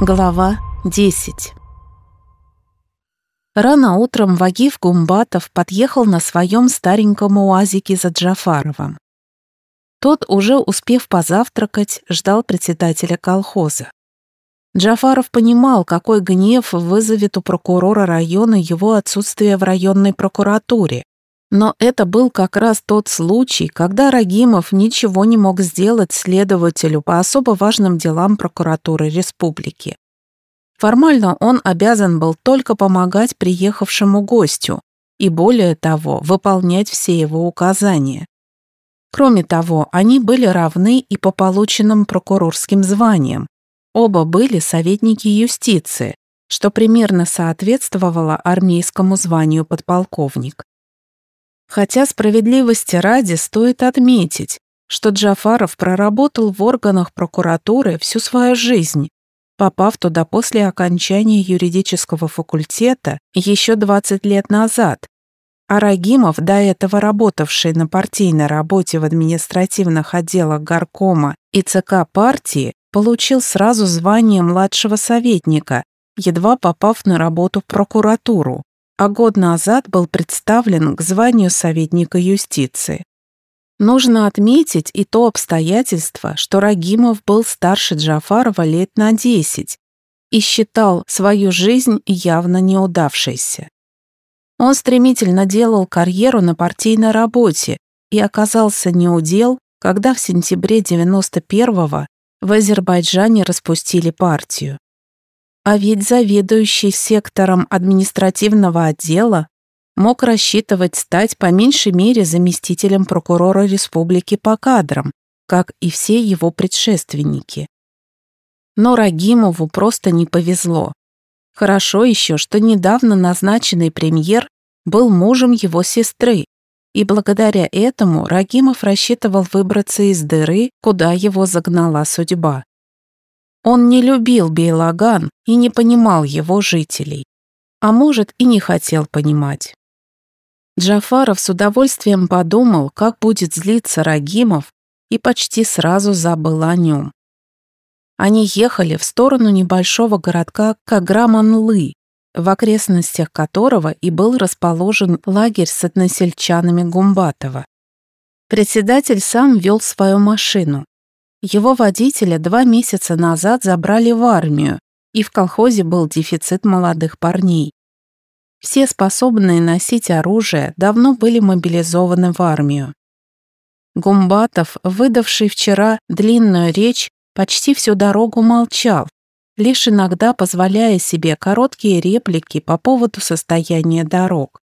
Глава 10 Рано утром Вагив Гумбатов подъехал на своем стареньком уазике за Джафаровым. Тот, уже успев позавтракать, ждал председателя колхоза. Джафаров понимал, какой гнев вызовет у прокурора района его отсутствие в районной прокуратуре, но это был как раз тот случай, когда Рагимов ничего не мог сделать следователю по особо важным делам прокуратуры республики. Формально он обязан был только помогать приехавшему гостю и, более того, выполнять все его указания. Кроме того, они были равны и по полученным прокурорским званиям. Оба были советники юстиции, что примерно соответствовало армейскому званию подполковник. Хотя справедливости ради стоит отметить, что Джафаров проработал в органах прокуратуры всю свою жизнь, попав туда после окончания юридического факультета еще 20 лет назад, а Рагимов, до этого работавший на партийной работе в административных отделах горкома и ЦК партии, получил сразу звание младшего советника, едва попав на работу в прокуратуру а год назад был представлен к званию советника юстиции. Нужно отметить и то обстоятельство, что Рагимов был старше Джафарова лет на 10 и считал свою жизнь явно неудавшейся. Он стремительно делал карьеру на партийной работе и оказался неудел, когда в сентябре 91-го в Азербайджане распустили партию. А ведь заведующий сектором административного отдела мог рассчитывать стать по меньшей мере заместителем прокурора республики по кадрам, как и все его предшественники. Но Рагимову просто не повезло. Хорошо еще, что недавно назначенный премьер был мужем его сестры, и благодаря этому Рагимов рассчитывал выбраться из дыры, куда его загнала судьба. Он не любил Бейлаган и не понимал его жителей. А может, и не хотел понимать. Джафаров с удовольствием подумал, как будет злиться Рагимов, и почти сразу забыл о нем. Они ехали в сторону небольшого городка Каграманлы, в окрестностях которого и был расположен лагерь с односельчанами Гумбатова. Председатель сам вел свою машину, его водителя два месяца назад забрали в армию, и в колхозе был дефицит молодых парней. Все способные носить оружие давно были мобилизованы в армию. Гумбатов, выдавший вчера длинную речь, почти всю дорогу молчал, лишь иногда позволяя себе короткие реплики по поводу состояния дорог.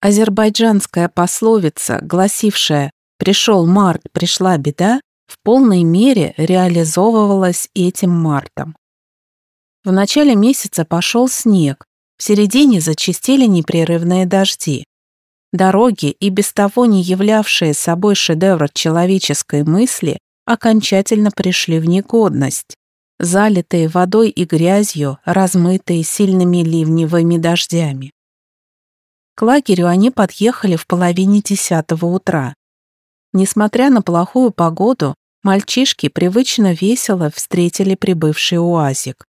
Азербайджанская пословица, гласившая «пришел март, пришла беда», в полной мере реализовывалась этим мартом. В начале месяца пошел снег, в середине зачастили непрерывные дожди. Дороги, и без того не являвшие собой шедевр человеческой мысли, окончательно пришли в негодность, залитые водой и грязью, размытые сильными ливневыми дождями. К лагерю они подъехали в половине десятого утра. Несмотря на плохую погоду, Мальчишки привычно весело встретили прибывший уазик.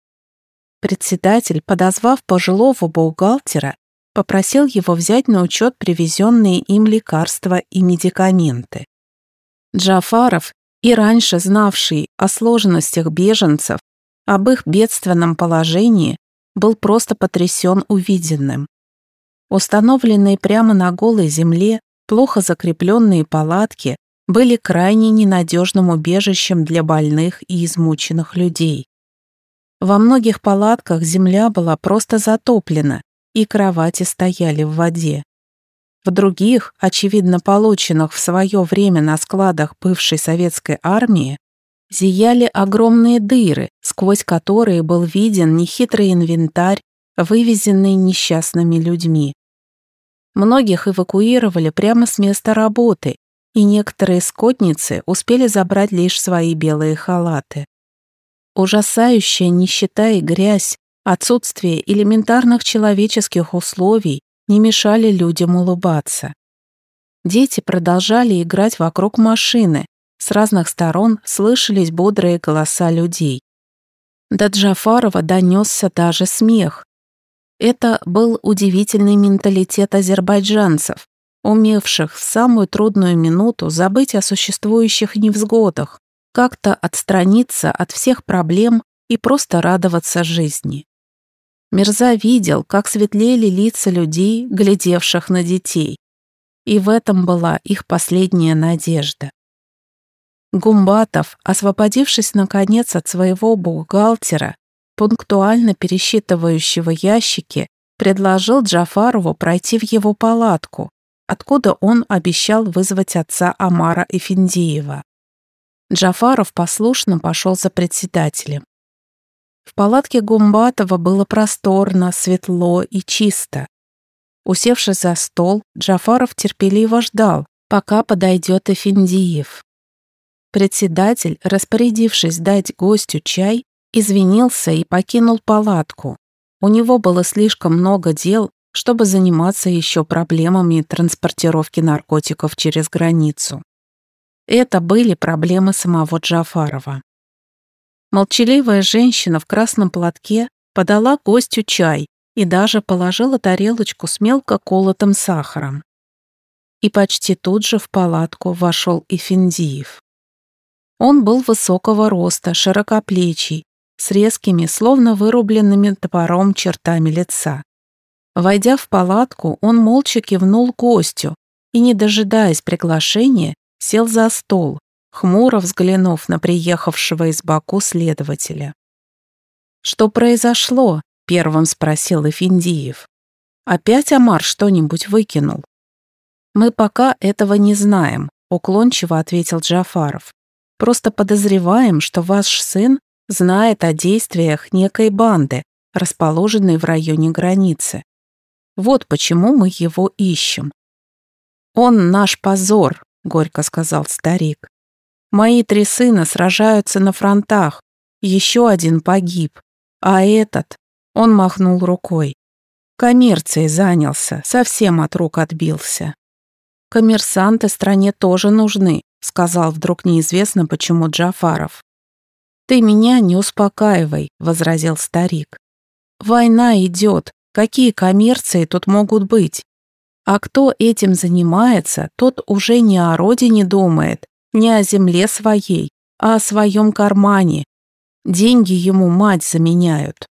Председатель, подозвав пожилого бухгалтера, попросил его взять на учет привезенные им лекарства и медикаменты. Джафаров, и раньше знавший о сложностях беженцев, об их бедственном положении, был просто потрясен увиденным. Установленные прямо на голой земле плохо закрепленные палатки были крайне ненадежным убежищем для больных и измученных людей. Во многих палатках земля была просто затоплена, и кровати стояли в воде. В других, очевидно полученных в свое время на складах бывшей советской армии, зияли огромные дыры, сквозь которые был виден нехитрый инвентарь, вывезенный несчастными людьми. Многих эвакуировали прямо с места работы и некоторые скотницы успели забрать лишь свои белые халаты. Ужасающая нищета и грязь, отсутствие элементарных человеческих условий не мешали людям улыбаться. Дети продолжали играть вокруг машины, с разных сторон слышались бодрые голоса людей. До Джафарова донесся даже смех. Это был удивительный менталитет азербайджанцев, умевших в самую трудную минуту забыть о существующих невзгодах, как-то отстраниться от всех проблем и просто радоваться жизни. Мирза видел, как светлели лица людей, глядевших на детей. И в этом была их последняя надежда. Гумбатов, освободившись наконец от своего бухгалтера, пунктуально пересчитывающего ящики, предложил Джафарову пройти в его палатку, откуда он обещал вызвать отца Амара Эфиндиева. Джафаров послушно пошел за председателем. В палатке Гумбатова было просторно, светло и чисто. Усевшись за стол, Джафаров терпеливо ждал, пока подойдет Эфиндиев. Председатель, распорядившись дать гостю чай, извинился и покинул палатку. У него было слишком много дел, чтобы заниматься еще проблемами транспортировки наркотиков через границу. Это были проблемы самого Джафарова. Молчаливая женщина в красном платке подала гостю чай и даже положила тарелочку с мелко колотым сахаром. И почти тут же в палатку вошел Эфендиев. Он был высокого роста, широкоплечий, с резкими, словно вырубленными топором чертами лица. Войдя в палатку, он молча кивнул гостю и, не дожидаясь приглашения, сел за стол, хмуро взглянув на приехавшего из Баку следователя. «Что произошло?» — первым спросил Эфиндиев. «Опять Амар что-нибудь выкинул?» «Мы пока этого не знаем», — уклончиво ответил Джафаров. «Просто подозреваем, что ваш сын знает о действиях некой банды, расположенной в районе границы. Вот почему мы его ищем». «Он наш позор», — горько сказал старик. Мои три сына сражаются на фронтах, еще один погиб, а этот, он махнул рукой. Коммерцией занялся, совсем от рук отбился. Коммерсанты стране тоже нужны, сказал вдруг неизвестно почему Джафаров. Ты меня не успокаивай, возразил старик. Война идет, какие коммерции тут могут быть? А кто этим занимается, тот уже не о родине думает, не о земле своей, а о своем кармане. Деньги ему мать заменяют.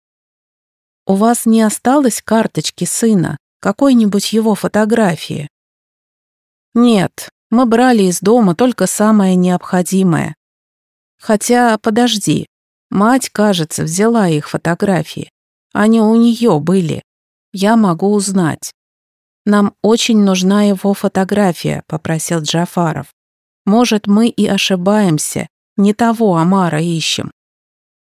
У вас не осталось карточки сына, какой-нибудь его фотографии? Нет, мы брали из дома только самое необходимое. Хотя, подожди, мать, кажется, взяла их фотографии. Они у нее были. Я могу узнать. Нам очень нужна его фотография, попросил Джафаров. Может, мы и ошибаемся, не того Амара ищем.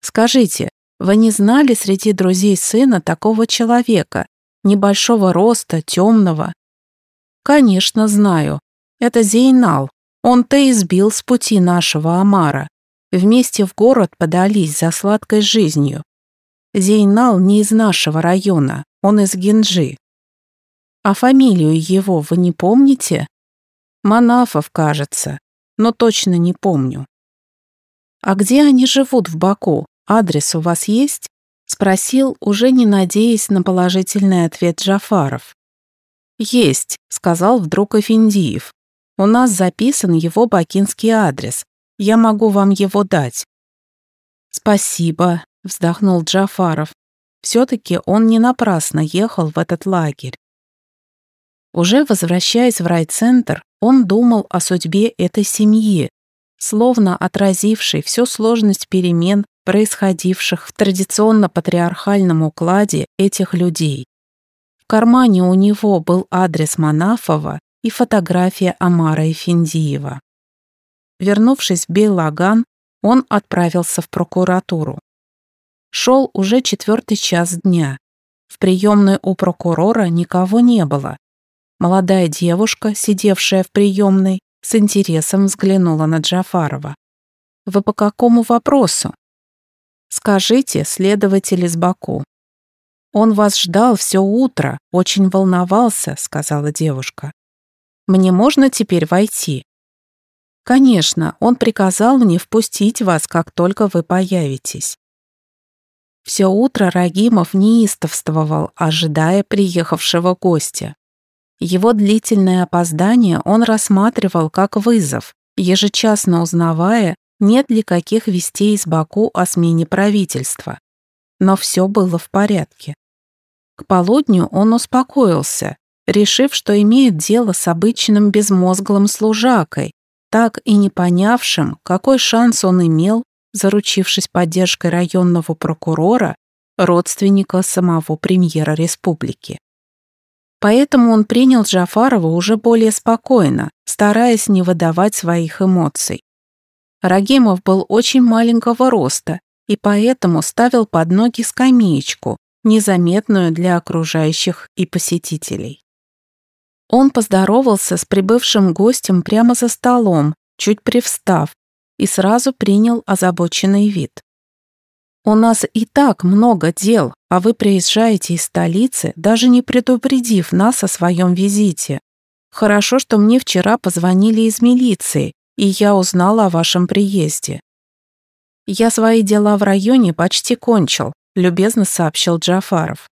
Скажите, вы не знали среди друзей сына такого человека, небольшого роста, темного? Конечно, знаю. Это Зейнал. Он-то избил с пути нашего Амара. Вместе в город подались за сладкой жизнью. Зейнал не из нашего района, он из Гинджи. А фамилию его вы не помните? Манафов, кажется, но точно не помню. «А где они живут в Баку? Адрес у вас есть?» — спросил, уже не надеясь на положительный ответ Джафаров. «Есть», — сказал вдруг Эфиндиев. «У нас записан его бакинский адрес. Я могу вам его дать». «Спасибо», — вздохнул Джафаров. Все-таки он не напрасно ехал в этот лагерь. Уже возвращаясь в райцентр, он думал о судьбе этой семьи, словно отразившей всю сложность перемен, происходивших в традиционно-патриархальном укладе этих людей. В кармане у него был адрес Манафова и фотография Амара Эфендиева. Вернувшись в Бейлаган, он отправился в прокуратуру. Шел уже четвертый час дня. В приемной у прокурора никого не было, Молодая девушка, сидевшая в приемной, с интересом взглянула на Джафарова. «Вы по какому вопросу?» «Скажите, следователь из Баку». «Он вас ждал все утро, очень волновался», — сказала девушка. «Мне можно теперь войти?» «Конечно, он приказал мне впустить вас, как только вы появитесь». Все утро Рагимов неистовствовал, ожидая приехавшего гостя. Его длительное опоздание он рассматривал как вызов, ежечасно узнавая, нет ли каких вестей из Баку о смене правительства. Но все было в порядке. К полудню он успокоился, решив, что имеет дело с обычным безмозглым служакой, так и не понявшим, какой шанс он имел, заручившись поддержкой районного прокурора, родственника самого премьера республики. Поэтому он принял Джафарова уже более спокойно, стараясь не выдавать своих эмоций. Рагимов был очень маленького роста и поэтому ставил под ноги скамеечку, незаметную для окружающих и посетителей. Он поздоровался с прибывшим гостем прямо за столом, чуть привстав, и сразу принял озабоченный вид. «У нас и так много дел, а вы приезжаете из столицы, даже не предупредив нас о своем визите. Хорошо, что мне вчера позвонили из милиции, и я узнала о вашем приезде. Я свои дела в районе почти кончил, любезно сообщил Джафаров.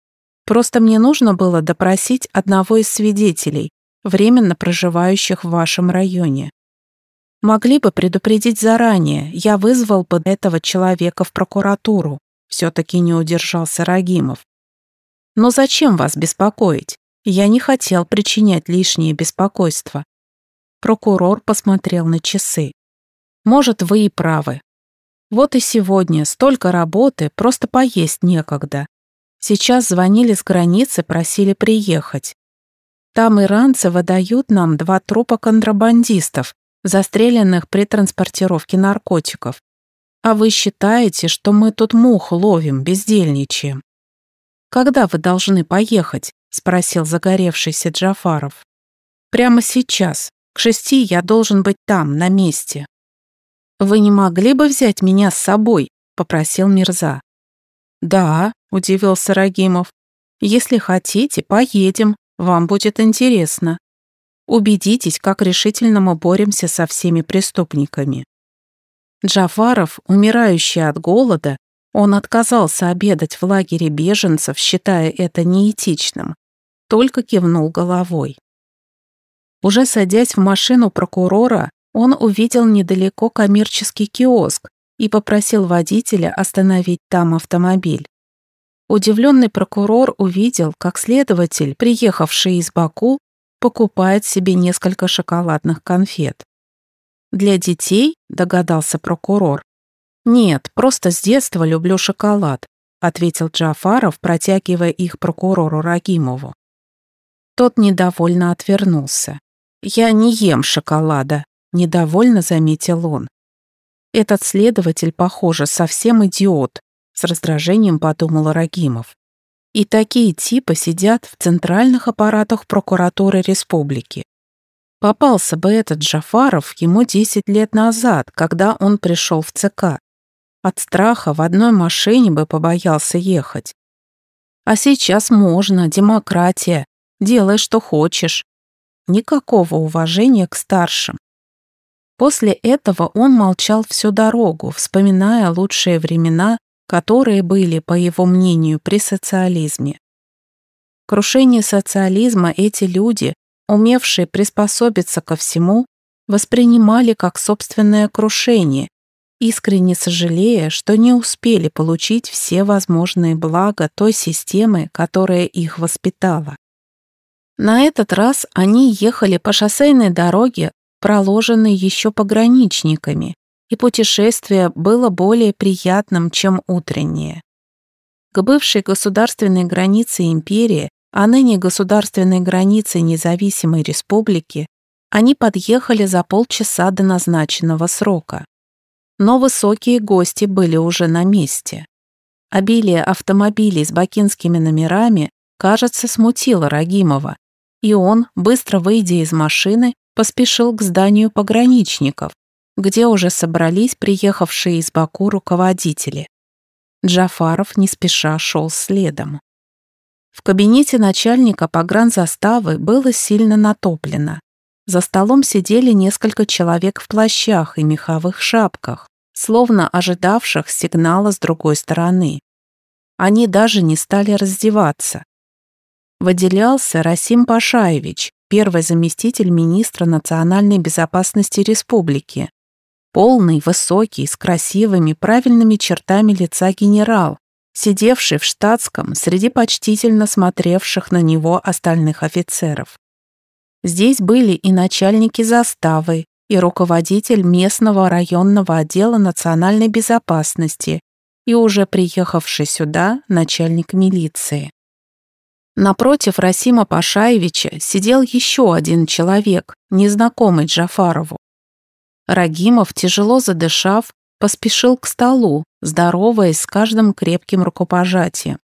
Просто мне нужно было допросить одного из свидетелей, временно проживающих в вашем районе. Могли бы предупредить заранее, я вызвал бы этого человека в прокуратуру. Все-таки не удержался Рагимов. Но зачем вас беспокоить? Я не хотел причинять лишнее беспокойство. Прокурор посмотрел на часы. Может, вы и правы. Вот и сегодня столько работы, просто поесть некогда. Сейчас звонили с границы, просили приехать. Там иранцы выдают нам два трупа контрабандистов, застреленных при транспортировке наркотиков. А вы считаете, что мы тут мух ловим, бездельничаем? Когда вы должны поехать? Спросил загоревшийся Джафаров. Прямо сейчас. К шести я должен быть там, на месте». «Вы не могли бы взять меня с собой?» — попросил Мирза. «Да», — удивился Рагимов. «Если хотите, поедем, вам будет интересно. Убедитесь, как решительно мы боремся со всеми преступниками». Джафаров, умирающий от голода, он отказался обедать в лагере беженцев, считая это неэтичным, только кивнул головой. Уже садясь в машину прокурора, он увидел недалеко коммерческий киоск и попросил водителя остановить там автомобиль. Удивленный прокурор увидел, как следователь, приехавший из Баку, покупает себе несколько шоколадных конфет. «Для детей?» – догадался прокурор. «Нет, просто с детства люблю шоколад», – ответил Джафаров, протягивая их прокурору Рагимову. Тот недовольно отвернулся. «Я не ем шоколада», — недовольно заметил он. «Этот следователь, похоже, совсем идиот», — с раздражением подумал Рагимов. «И такие типы сидят в центральных аппаратах прокуратуры республики. Попался бы этот Джафаров ему 10 лет назад, когда он пришел в ЦК. От страха в одной машине бы побоялся ехать. А сейчас можно, демократия, делай, что хочешь никакого уважения к старшим. После этого он молчал всю дорогу, вспоминая лучшие времена, которые были, по его мнению, при социализме. Крушение социализма эти люди, умевшие приспособиться ко всему, воспринимали как собственное крушение, искренне сожалея, что не успели получить все возможные блага той системы, которая их воспитала. На этот раз они ехали по шоссейной дороге, проложенной еще пограничниками, и путешествие было более приятным, чем утреннее. К бывшей государственной границе империи, а ныне государственной границе независимой республики, они подъехали за полчаса до назначенного срока. Но высокие гости были уже на месте. Обилие автомобилей с бакинскими номерами, кажется, смутило Рагимова, и он, быстро выйдя из машины, поспешил к зданию пограничников, где уже собрались приехавшие из Баку руководители. Джафаров не спеша шел следом. В кабинете начальника погранзаставы было сильно натоплено. За столом сидели несколько человек в плащах и меховых шапках, словно ожидавших сигнала с другой стороны. Они даже не стали раздеваться. Выделялся Расим Пашаевич, первый заместитель министра национальной безопасности республики. Полный, высокий, с красивыми, правильными чертами лица генерал, сидевший в штатском среди почтительно смотревших на него остальных офицеров. Здесь были и начальники заставы, и руководитель местного районного отдела национальной безопасности, и уже приехавший сюда начальник милиции. Напротив Расима Пашаевича сидел еще один человек, незнакомый Джафарову. Рагимов, тяжело задышав, поспешил к столу, здороваясь с каждым крепким рукопожатием.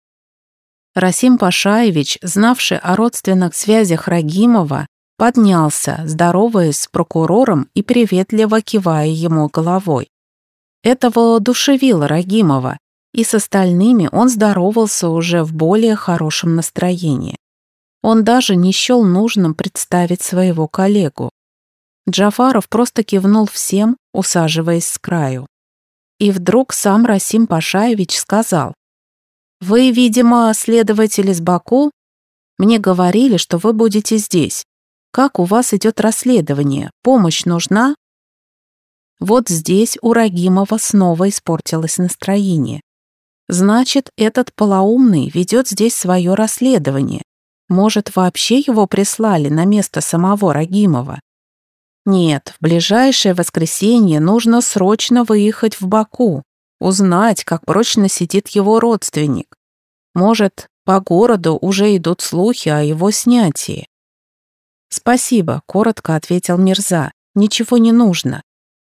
Расим Пашаевич, знавший о родственных связях Рагимова, поднялся, здороваясь с прокурором и приветливо кивая ему головой. Это воодушевило Рагимова, и с остальными он здоровался уже в более хорошем настроении. Он даже не счел нужным представить своего коллегу. Джафаров просто кивнул всем, усаживаясь с краю. И вдруг сам Расим Пашаевич сказал, «Вы, видимо, следователь из Баку? Мне говорили, что вы будете здесь. Как у вас идет расследование? Помощь нужна?» Вот здесь у Рагимова снова испортилось настроение. Значит, этот полоумный ведет здесь свое расследование. Может, вообще его прислали на место самого Рагимова? Нет, в ближайшее воскресенье нужно срочно выехать в Баку, узнать, как прочно сидит его родственник. Может, по городу уже идут слухи о его снятии. «Спасибо», — коротко ответил Мирза. «Ничего не нужно.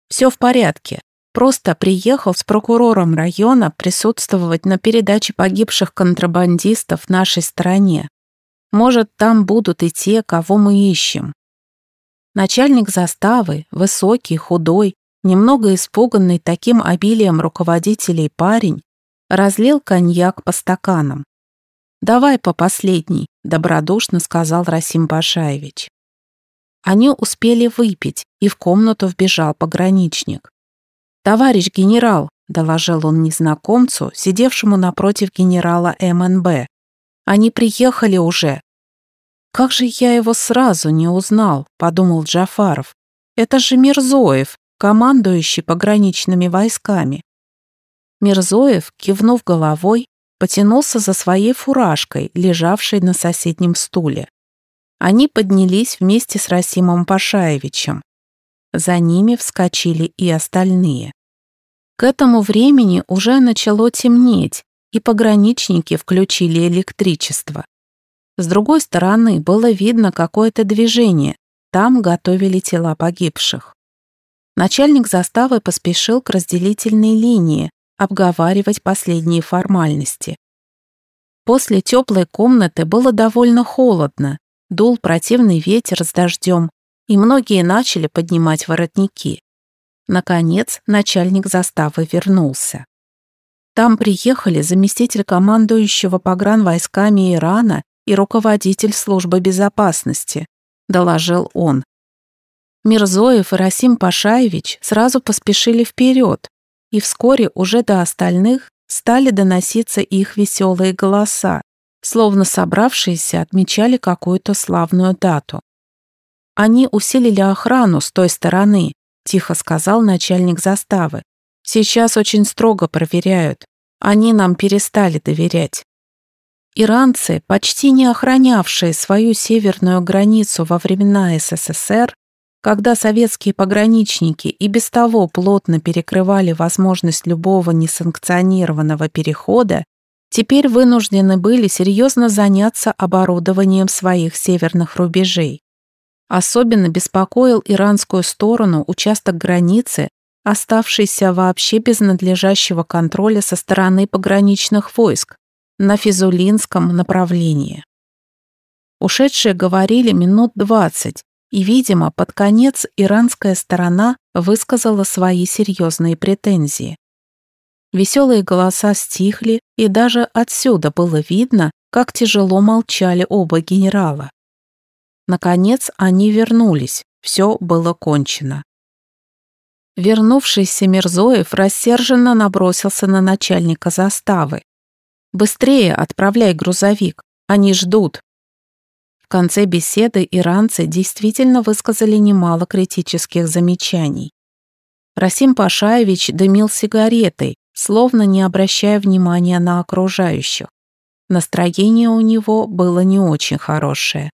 Все в порядке. Просто приехал с прокурором района присутствовать на передаче погибших контрабандистов нашей стране. Может, там будут и те, кого мы ищем». Начальник заставы, высокий, худой, немного испуганный таким обилием руководителей парень, разлил коньяк по стаканам. «Давай по последней», — добродушно сказал Расим Башаевич. Они успели выпить, и в комнату вбежал пограничник. «Товарищ генерал», — доложил он незнакомцу, сидевшему напротив генерала МНБ. «Они приехали уже». «Как же я его сразу не узнал», — подумал Джафаров. «Это же Мирзоев, командующий пограничными войсками». Мирзоев, кивнув головой, потянулся за своей фуражкой, лежавшей на соседнем стуле. Они поднялись вместе с Расимом Пашаевичем. За ними вскочили и остальные. К этому времени уже начало темнеть, и пограничники включили электричество. С другой стороны было видно какое-то движение, там готовили тела погибших. Начальник заставы поспешил к разделительной линии, обговаривать последние формальности. После теплой комнаты было довольно холодно, Дул противный ветер с дождем, и многие начали поднимать воротники. Наконец, начальник заставы вернулся. Там приехали заместитель командующего погранвойсками Ирана и руководитель службы безопасности, доложил он. Мирзоев и Расим Пашаевич сразу поспешили вперед, и вскоре уже до остальных стали доноситься их веселые голоса, словно собравшиеся отмечали какую-то славную дату. «Они усилили охрану с той стороны», — тихо сказал начальник заставы. «Сейчас очень строго проверяют. Они нам перестали доверять». Иранцы, почти не охранявшие свою северную границу во времена СССР, когда советские пограничники и без того плотно перекрывали возможность любого несанкционированного перехода, теперь вынуждены были серьезно заняться оборудованием своих северных рубежей. Особенно беспокоил иранскую сторону участок границы, оставшийся вообще без надлежащего контроля со стороны пограничных войск на Физулинском направлении. Ушедшие говорили минут двадцать, и, видимо, под конец иранская сторона высказала свои серьезные претензии. Веселые голоса стихли, и даже отсюда было видно, как тяжело молчали оба генерала. Наконец они вернулись, все было кончено. Вернувшийся Мирзоев рассерженно набросился на начальника заставы. Быстрее отправляй грузовик, они ждут. В конце беседы иранцы действительно высказали немало критических замечаний. Расим Пашаевич дымил сигаретой, словно не обращая внимания на окружающих. Настроение у него было не очень хорошее.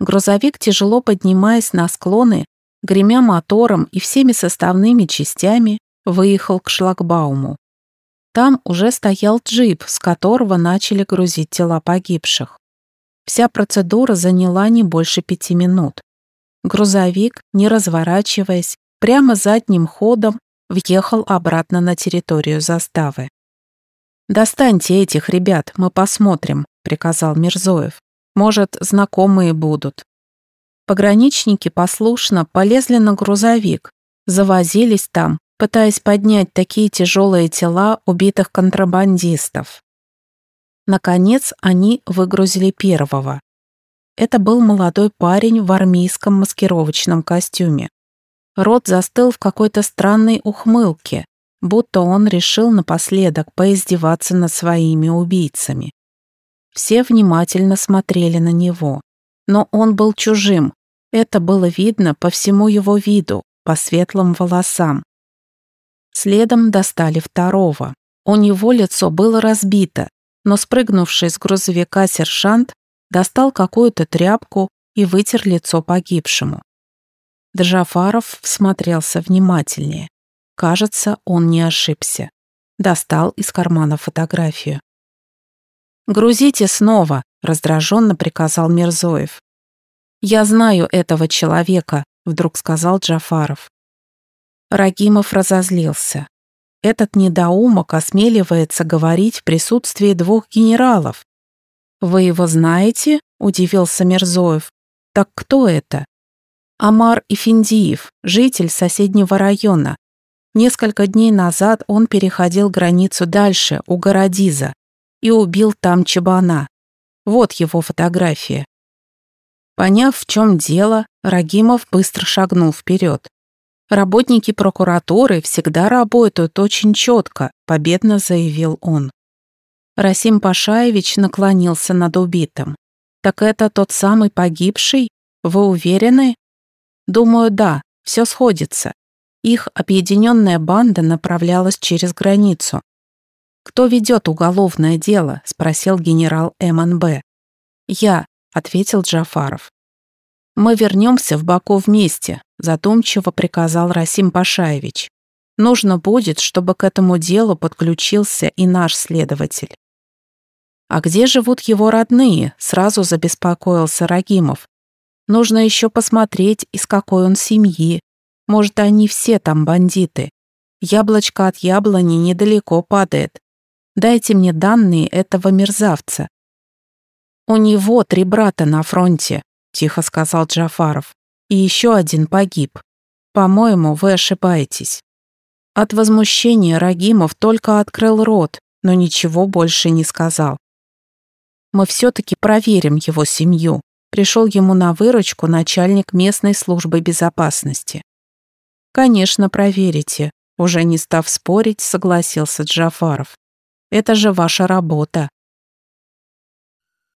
Грузовик, тяжело поднимаясь на склоны, гремя мотором и всеми составными частями, выехал к шлагбауму. Там уже стоял джип, с которого начали грузить тела погибших. Вся процедура заняла не больше пяти минут. Грузовик, не разворачиваясь, прямо задним ходом въехал обратно на территорию заставы. «Достаньте этих ребят, мы посмотрим», — приказал Мирзоев. «Может, знакомые будут». Пограничники послушно полезли на грузовик, завозились там, пытаясь поднять такие тяжелые тела убитых контрабандистов. Наконец они выгрузили первого. Это был молодой парень в армейском маскировочном костюме. Рот застыл в какой-то странной ухмылке, будто он решил напоследок поиздеваться над своими убийцами. Все внимательно смотрели на него. Но он был чужим. Это было видно по всему его виду, по светлым волосам. Следом достали второго. У него лицо было разбито, но спрыгнувший с грузовика сержант достал какую-то тряпку и вытер лицо погибшему. Джафаров всмотрелся внимательнее. Кажется, он не ошибся. Достал из кармана фотографию. «Грузите снова», — раздраженно приказал Мирзоев. «Я знаю этого человека», — вдруг сказал Джафаров. Рагимов разозлился. Этот недоумок осмеливается говорить в присутствии двух генералов. «Вы его знаете?» – удивился Мирзоев. «Так кто это?» Амар Ифиндиев, житель соседнего района. Несколько дней назад он переходил границу дальше, у Городиза, и убил там Чабана. Вот его фотография. Поняв, в чем дело, Рагимов быстро шагнул вперед. Работники прокуратуры всегда работают очень четко, победно заявил он. Расим Пашаевич наклонился над убитым. Так это тот самый погибший? Вы уверены? Думаю, да, все сходится. Их объединенная банда направлялась через границу. «Кто ведет уголовное дело?» – спросил генерал МНБ. «Я», – ответил Джафаров. «Мы вернемся в Баку вместе задумчиво приказал Расим Пашаевич. Нужно будет, чтобы к этому делу подключился и наш следователь. А где живут его родные? Сразу забеспокоился Рагимов. Нужно еще посмотреть, из какой он семьи. Может, они все там бандиты. Яблочко от яблони недалеко падает. Дайте мне данные этого мерзавца. У него три брата на фронте, тихо сказал Джафаров и еще один погиб. По-моему, вы ошибаетесь». От возмущения Рагимов только открыл рот, но ничего больше не сказал. «Мы все-таки проверим его семью», пришел ему на выручку начальник местной службы безопасности. «Конечно, проверите», уже не став спорить, согласился Джафаров. «Это же ваша работа».